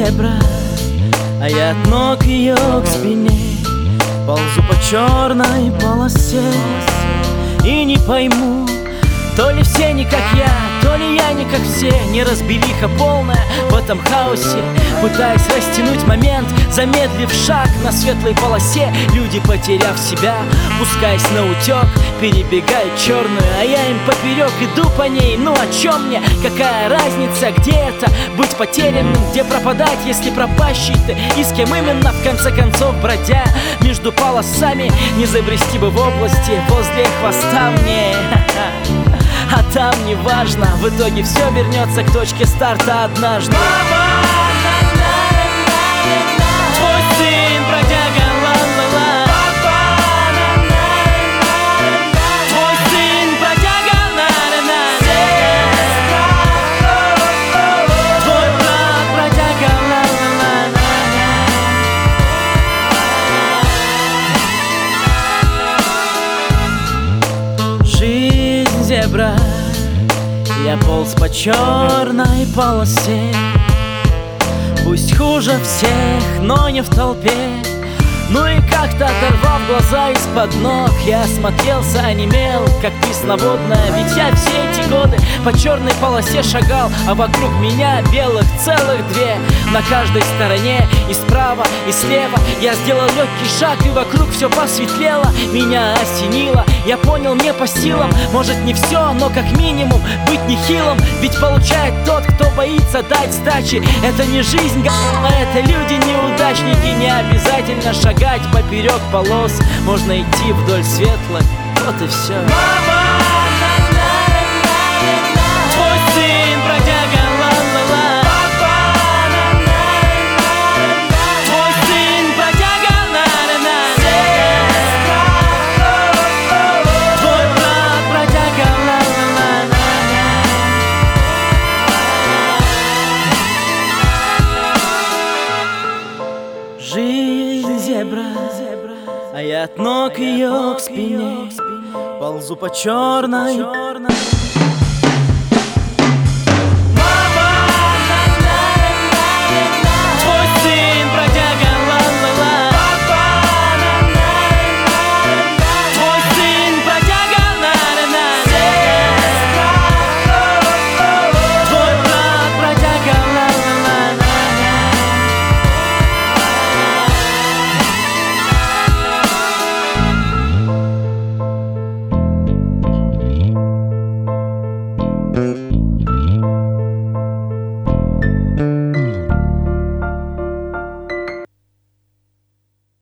зебра А я от ног ее к спине Ползу по черной полосе. И не пойму, то ли все не как я ли я не как все Не разбериха полная в этом хаосе Пытаясь растянуть момент, замедлив шаг На светлой полосе люди, потеряв себя Пускаясь на утек, перебегают черную А я им поперек иду по ней, ну о чем мне? Какая разница, где это? Быть потерянным, где пропадать, если пропащий ты? И с кем именно, в конце концов, бродя Между полосами не забрести бы в области Возле хвоста мне а там неважно В итоге все вернется к точке старта однажды. Мама! Зебра Я полз по черной полосе. Пусть хуже всех, но не в толпе. Ну и как-то оторвав глаза из-под ног Я смотрелся, онемел, как пресноводная Ведь я все по черной полосе шагал А вокруг меня белых целых две. На каждой стороне и справа, и слева Я сделал легкий шаг, и вокруг все посветлело. Меня осенило, я понял, мне по силам. Может не все, но как минимум быть нехилым. Ведь получает тот, кто боится дать сдачи. Это не жизнь, а это люди неудачники. Не обязательно шагать поперек полос. Можно идти вдоль светлых, вот и все Мама! А я от ног ее к спине Ползу по черной